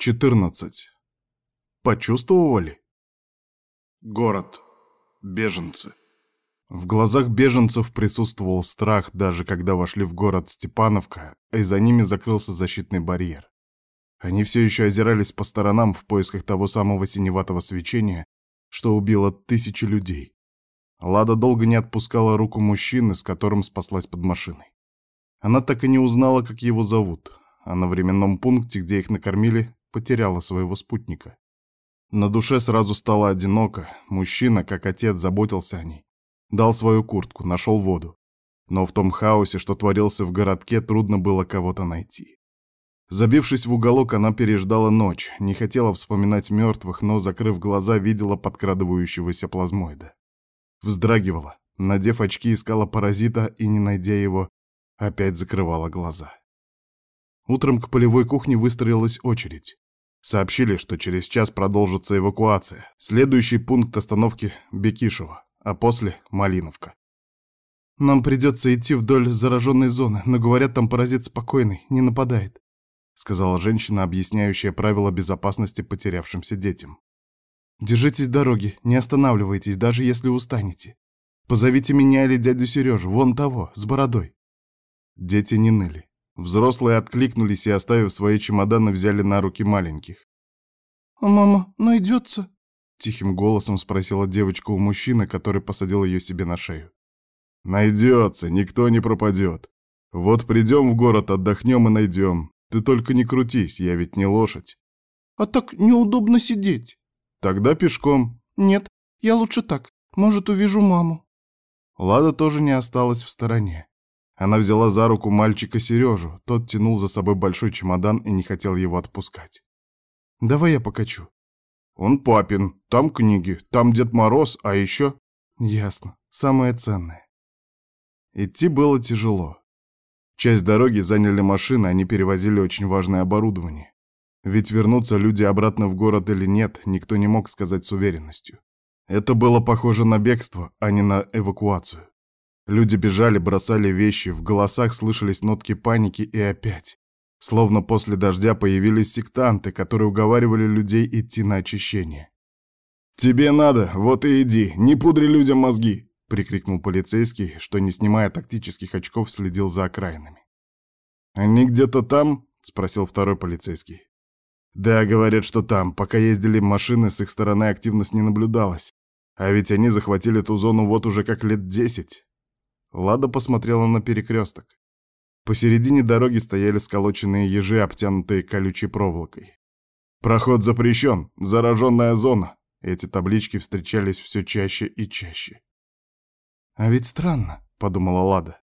14. Почувствовали? Город. Беженцы. В глазах беженцев присутствовал страх, даже когда вошли в город Степановка, и за ними закрылся защитный барьер. Они все еще озирались по сторонам в поисках того самого синеватого свечения, что убило тысячи людей. Лада долго не отпускала руку мужчины, с которым спаслась под машиной. Она так и не узнала, как его зовут, а на временном пункте, где их накормили, потеряла своего спутника. На душе сразу стало одиноко, мужчина, как отец, заботился о ней. Дал свою куртку, нашел воду. Но в том хаосе, что творился в городке, трудно было кого-то найти. Забившись в уголок, она переждала ночь, не хотела вспоминать мертвых, но, закрыв глаза, видела подкрадывающегося плазмоида. Вздрагивала, надев очки, искала паразита и, не найдя его, опять закрывала глаза. Утром к полевой кухне выстроилась очередь. Сообщили, что через час продолжится эвакуация. Следующий пункт остановки — Бекишево, а после — Малиновка. «Нам придется идти вдоль зараженной зоны, но, говорят, там паразит спокойный, не нападает», — сказала женщина, объясняющая правила безопасности потерявшимся детям. «Держитесь дороги, не останавливайтесь, даже если устанете. Позовите меня или дядю Сережу, вон того, с бородой». Дети не ныли. Взрослые откликнулись и, оставив свои чемоданы, взяли на руки маленьких. «А мама найдется?» — тихим голосом спросила девочка у мужчины, который посадил ее себе на шею. «Найдется, никто не пропадет. Вот придем в город, отдохнем и найдем. Ты только не крутись, я ведь не лошадь». «А так неудобно сидеть». «Тогда пешком». «Нет, я лучше так. Может, увижу маму». Лада тоже не осталась в стороне. Она взяла за руку мальчика Сережу, тот тянул за собой большой чемодан и не хотел его отпускать. «Давай я покачу». «Он папин, там книги, там Дед Мороз, а еще...» «Ясно, самое ценное». Идти было тяжело. Часть дороги заняли машины, они перевозили очень важное оборудование. Ведь вернутся люди обратно в город или нет, никто не мог сказать с уверенностью. Это было похоже на бегство, а не на эвакуацию. Люди бежали, бросали вещи, в голосах слышались нотки паники и опять. Словно после дождя появились сектанты, которые уговаривали людей идти на очищение. «Тебе надо, вот и иди, не пудри людям мозги!» — прикрикнул полицейский, что, не снимая тактических очков, следил за окраинами. «Они где-то там?» — спросил второй полицейский. «Да, говорят, что там. Пока ездили машины, с их стороны активность не наблюдалась. А ведь они захватили ту зону вот уже как лет десять. Лада посмотрела на перекресток. Посередине дороги стояли сколоченные ежи, обтянутые колючей проволокой. «Проход запрещен! Зараженная зона!» Эти таблички встречались все чаще и чаще. «А ведь странно», — подумала Лада.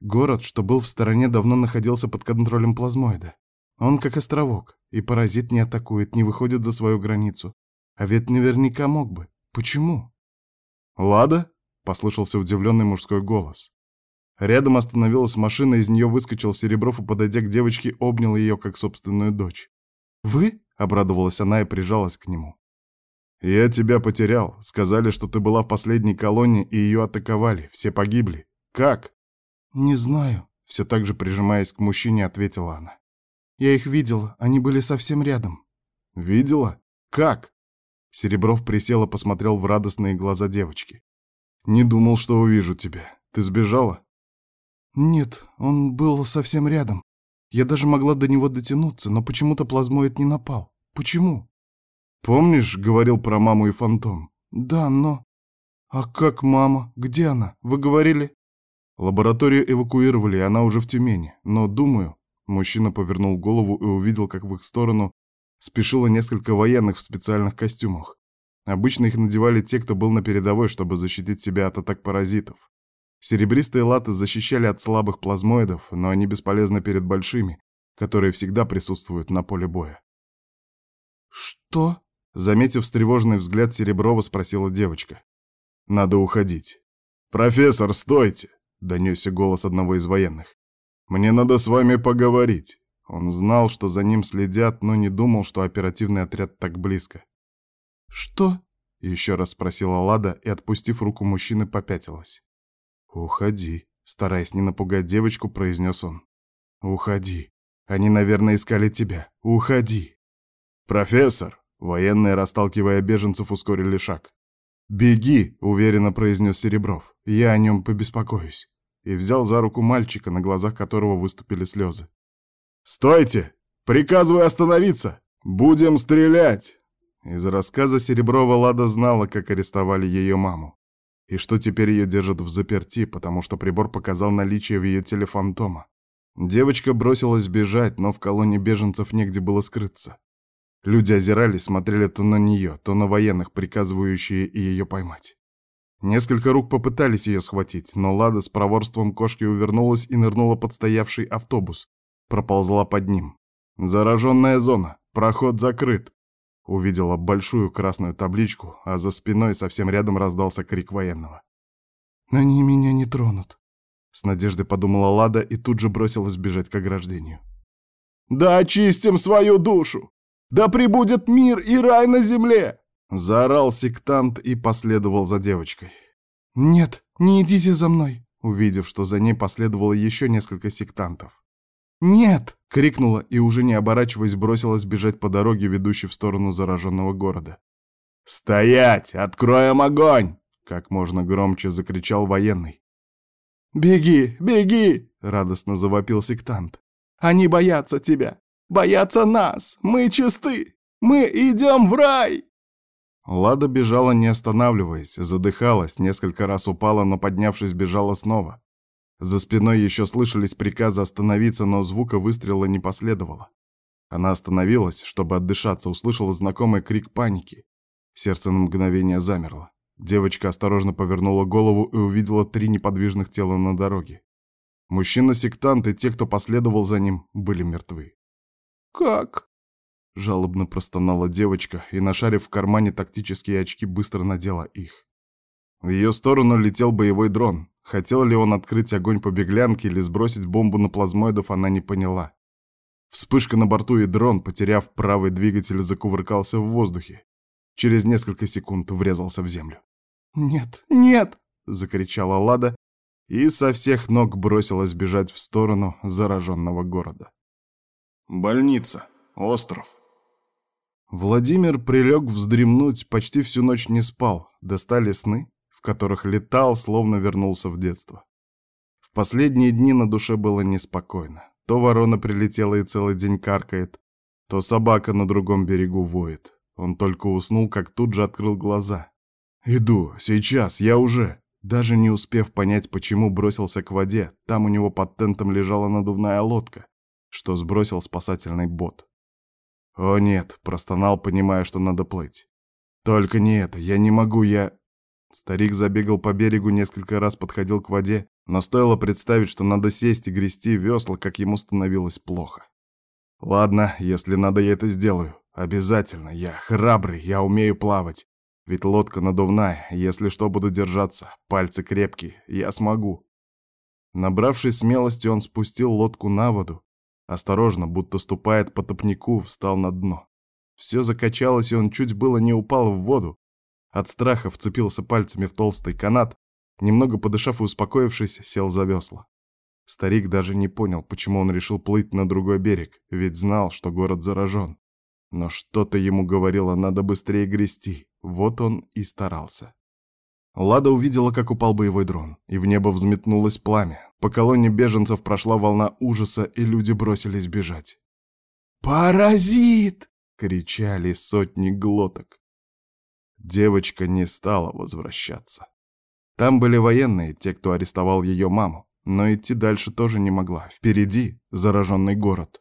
«Город, что был в стороне, давно находился под контролем плазмоида. Он как островок, и паразит не атакует, не выходит за свою границу. А ведь наверняка мог бы. Почему?» «Лада?» — послышался удивленный мужской голос. Рядом остановилась машина, из нее выскочил Серебров и, подойдя к девочке, обнял ее как собственную дочь. «Вы?» — обрадовалась она и прижалась к нему. «Я тебя потерял. Сказали, что ты была в последней колонии, и ее атаковали. Все погибли. Как?» «Не знаю», — все так же прижимаясь к мужчине, ответила она. «Я их видела. Они были совсем рядом». «Видела? Как?» Серебров присел и посмотрел в радостные глаза девочки. Не думал, что увижу тебя. Ты сбежала? Нет, он был совсем рядом. Я даже могла до него дотянуться, но почему-то плазмоид не напал. Почему? Помнишь, говорил про маму и фантом? Да, но... А как мама? Где она? Вы говорили... Лабораторию эвакуировали, и она уже в Тюмени. Но, думаю... Мужчина повернул голову и увидел, как в их сторону спешило несколько военных в специальных костюмах. Обычно их надевали те, кто был на передовой, чтобы защитить себя от атак паразитов. Серебристые латы защищали от слабых плазмоидов, но они бесполезны перед большими, которые всегда присутствуют на поле боя. «Что?» — заметив встревоженный взгляд Сереброва, спросила девочка. «Надо уходить». «Профессор, стойте!» — донесся голос одного из военных. «Мне надо с вами поговорить». Он знал, что за ним следят, но не думал, что оперативный отряд так близко. «Что?» — еще раз спросила Лада и, отпустив руку мужчины, попятилась. «Уходи», — стараясь не напугать девочку, произнес он. «Уходи. Они, наверное, искали тебя. Уходи». «Профессор!» — военные, расталкивая беженцев, ускорили шаг. «Беги!» — уверенно произнес Серебров. «Я о нем побеспокоюсь». И взял за руку мальчика, на глазах которого выступили слезы. «Стойте! Приказываю остановиться! Будем стрелять!» Из рассказа Сереброва Лада знала, как арестовали ее маму. И что теперь ее держат в заперти, потому что прибор показал наличие в ее теле фантома. Девочка бросилась бежать, но в колонне беженцев негде было скрыться. Люди озирались, смотрели то на нее, то на военных, приказывающие ее поймать. Несколько рук попытались ее схватить, но Лада с проворством кошки увернулась и нырнула под стоявший автобус. Проползла под ним. «Зараженная зона. Проход закрыт». Увидела большую красную табличку, а за спиной совсем рядом раздался крик военного. «Они меня не тронут», — с надеждой подумала Лада и тут же бросилась бежать к ограждению. «Да очистим свою душу! Да прибудет мир и рай на земле!» Заорал сектант и последовал за девочкой. «Нет, не идите за мной!» Увидев, что за ней последовало еще несколько сектантов. «Нет!» — крикнула и, уже не оборачиваясь, бросилась бежать по дороге, ведущей в сторону зараженного города. «Стоять! Откроем огонь!» — как можно громче закричал военный. «Беги! Беги!» — радостно завопил сектант. «Они боятся тебя! Боятся нас! Мы чисты! Мы идем в рай!» Лада бежала, не останавливаясь, задыхалась, несколько раз упала, но, поднявшись, бежала снова. За спиной еще слышались приказы остановиться, но звука выстрела не последовало. Она остановилась, чтобы отдышаться, услышала знакомый крик паники. Сердце на мгновение замерло. Девочка осторожно повернула голову и увидела три неподвижных тела на дороге. Мужчина-сектант и те, кто последовал за ним, были мертвы. «Как?» — жалобно простонала девочка и, нашарив в кармане тактические очки, быстро надела их. В ее сторону летел боевой дрон. Хотел ли он открыть огонь по беглянке или сбросить бомбу на плазмоидов, она не поняла. Вспышка на борту и дрон, потеряв правый двигатель, закувыркался в воздухе. Через несколько секунд врезался в землю. «Нет, нет!» — закричала Лада и со всех ног бросилась бежать в сторону зараженного города. Больница. Остров. Владимир прилег вздремнуть, почти всю ночь не спал. Достали сны, в которых летал, словно вернулся в детство. В последние дни на душе было неспокойно. То ворона прилетела и целый день каркает, то собака на другом берегу воет. Он только уснул, как тут же открыл глаза. «Иду, сейчас, я уже!» Даже не успев понять, почему бросился к воде, там у него под тентом лежала надувная лодка что сбросил спасательный бот. «О нет», — простонал, понимая, что надо плыть. «Только не это, я не могу, я...» Старик забегал по берегу, несколько раз подходил к воде, но стоило представить, что надо сесть и грести весла, как ему становилось плохо. «Ладно, если надо, я это сделаю. Обязательно. Я храбрый, я умею плавать. Ведь лодка надувная, если что, буду держаться. Пальцы крепкие, я смогу». Набравшись смелости, он спустил лодку на воду, Осторожно, будто ступает по топнику, встал на дно. Все закачалось, и он чуть было не упал в воду. От страха вцепился пальцами в толстый канат, немного подышав и успокоившись, сел за весла. Старик даже не понял, почему он решил плыть на другой берег, ведь знал, что город заражен. Но что-то ему говорило, надо быстрее грести. Вот он и старался. Лада увидела, как упал боевой дрон, и в небо взметнулось пламя. По колонне беженцев прошла волна ужаса, и люди бросились бежать. «Паразит!» — кричали сотни глоток. Девочка не стала возвращаться. Там были военные, те, кто арестовал ее маму, но идти дальше тоже не могла. Впереди зараженный город.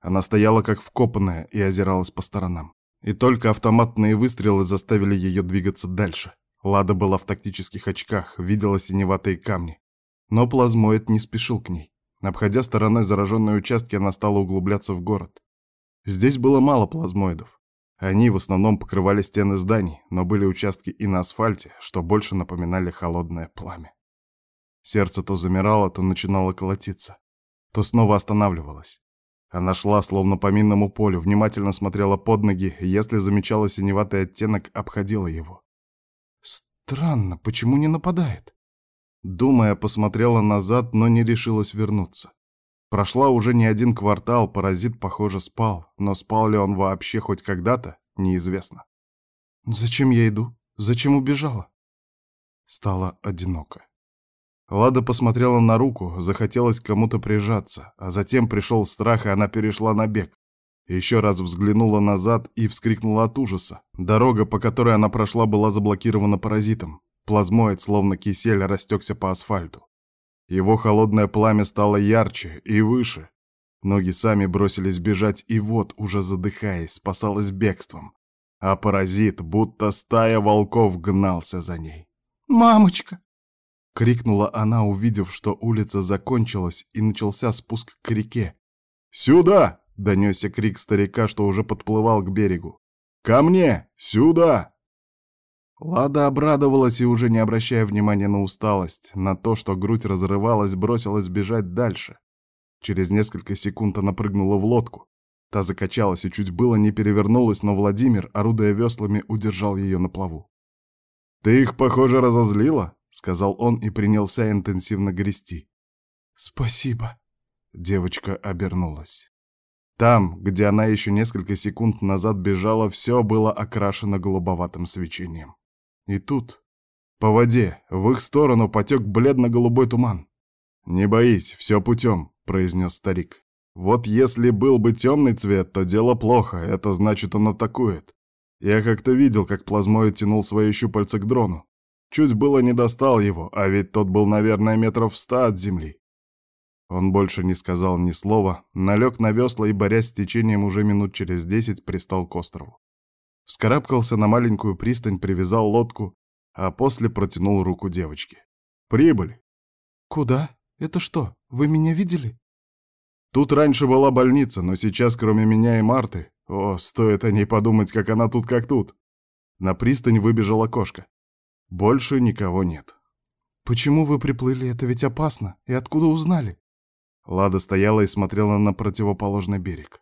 Она стояла как вкопанная и озиралась по сторонам. И только автоматные выстрелы заставили ее двигаться дальше. Лада была в тактических очках, видела синеватые камни. Но плазмоид не спешил к ней. Обходя стороной зараженные участки, она стала углубляться в город. Здесь было мало плазмоидов. Они в основном покрывали стены зданий, но были участки и на асфальте, что больше напоминали холодное пламя. Сердце то замирало, то начинало колотиться, то снова останавливалось. Она шла, словно по минному полю, внимательно смотрела под ноги, если замечала синеватый оттенок, обходила его. Странно, почему не нападает? Думая, посмотрела назад, но не решилась вернуться. Прошла уже не один квартал, паразит, похоже, спал, но спал ли он вообще хоть когда-то, неизвестно. «Зачем я иду? Зачем убежала?» Стало одиноко. Лада посмотрела на руку, захотелось кому-то прижаться, а затем пришел страх, и она перешла на бег. Еще раз взглянула назад и вскрикнула от ужаса. Дорога, по которой она прошла, была заблокирована паразитом. Плазмоид, словно кисель, растекся по асфальту. Его холодное пламя стало ярче и выше. Ноги сами бросились бежать, и вот, уже задыхаясь, спасалась бегством. А паразит, будто стая волков, гнался за ней. «Мамочка!» — крикнула она, увидев, что улица закончилась, и начался спуск к реке. «Сюда!» — донесся крик старика, что уже подплывал к берегу. «Ко мне! Сюда!» Лада обрадовалась и, уже не обращая внимания на усталость, на то, что грудь разрывалась, бросилась бежать дальше. Через несколько секунд она прыгнула в лодку. Та закачалась и чуть было не перевернулась, но Владимир, орудуя веслами, удержал ее на плаву. «Ты их, похоже, разозлила?» — сказал он и принялся интенсивно грести. «Спасибо». Девочка обернулась. Там, где она еще несколько секунд назад бежала, все было окрашено голубоватым свечением. И тут, по воде, в их сторону потек бледно-голубой туман. «Не боись, все путем», — произнес старик. «Вот если был бы темный цвет, то дело плохо, это значит, он атакует. Я как-то видел, как плазмоид тянул свои щупальца к дрону. Чуть было не достал его, а ведь тот был, наверное, метров ста от земли. Он больше не сказал ни слова, налег на весла и, борясь с течением, уже минут через десять пристал к острову. Вскарабкался на маленькую пристань, привязал лодку, а после протянул руку девочке. «Прибыли!» «Куда? Это что, вы меня видели?» «Тут раньше была больница, но сейчас, кроме меня и Марты, о, стоит о ней подумать, как она тут, как тут!» На пристань выбежала кошка. Больше никого нет. «Почему вы приплыли? Это ведь опасно. И откуда узнали?» Лада стояла и смотрела на противоположный берег.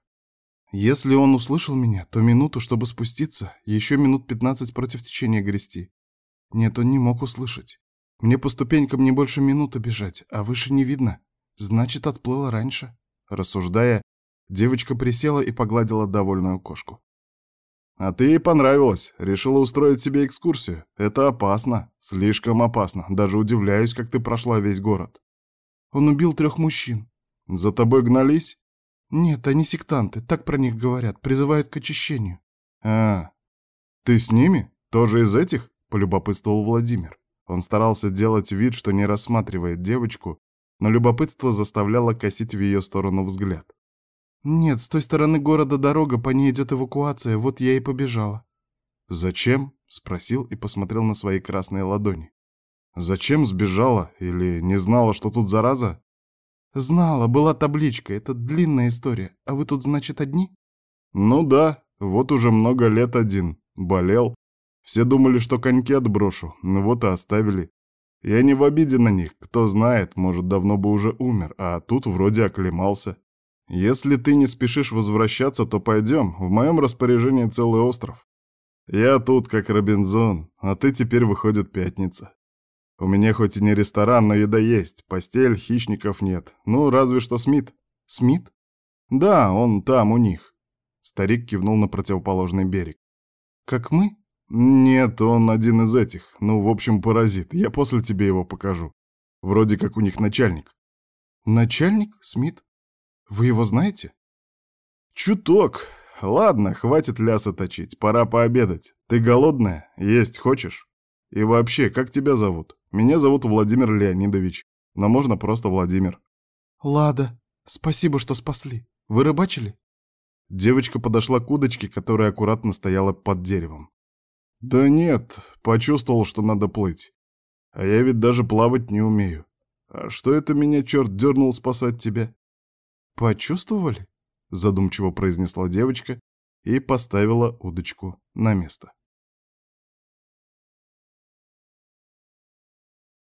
Если он услышал меня, то минуту, чтобы спуститься, еще минут пятнадцать против течения грести. Нет, он не мог услышать. Мне по ступенькам не больше минуты бежать, а выше не видно. Значит, отплыла раньше. Рассуждая, девочка присела и погладила довольную кошку. «А ты ей понравилась, решила устроить себе экскурсию. Это опасно, слишком опасно. Даже удивляюсь, как ты прошла весь город». «Он убил трех мужчин. За тобой гнались? Нет, они сектанты, так про них говорят, призывают к очищению. А, ты с ними? Тоже из этих? Полюбопытствовал Владимир. Он старался делать вид, что не рассматривает девочку, но любопытство заставляло косить в ее сторону взгляд. «Нет, с той стороны города дорога, по ней идет эвакуация, вот я и побежала». «Зачем?» — спросил и посмотрел на свои красные ладони. «Зачем сбежала? Или не знала, что тут зараза?» «Знала, была табличка, это длинная история. А вы тут, значит, одни?» «Ну да, вот уже много лет один. Болел. Все думали, что коньки отброшу, ну вот и оставили. Я не в обиде на них, кто знает, может, давно бы уже умер, а тут вроде оклемался. Если ты не спешишь возвращаться, то пойдем, в моем распоряжении целый остров. Я тут как Робинзон, а ты теперь выходит пятница. У меня хоть и не ресторан, но еда есть, постель, хищников нет. Ну, разве что Смит. Смит? Да, он там, у них. Старик кивнул на противоположный берег. Как мы? Нет, он один из этих. Ну, в общем, паразит. Я после тебе его покажу. Вроде как у них начальник. Начальник? Смит? Вы его знаете? Чуток. Ладно, хватит ляса точить, пора пообедать. Ты голодная? Есть хочешь? И вообще, как тебя зовут? Меня зовут Владимир Леонидович, но можно просто Владимир. Лада, спасибо, что спасли. Вы рыбачили? Девочка подошла к удочке, которая аккуратно стояла под деревом. Да нет, почувствовал, что надо плыть. А я ведь даже плавать не умею. А что это меня черт дернул спасать тебя? Почувствовали? Задумчиво произнесла девочка и поставила удочку на место.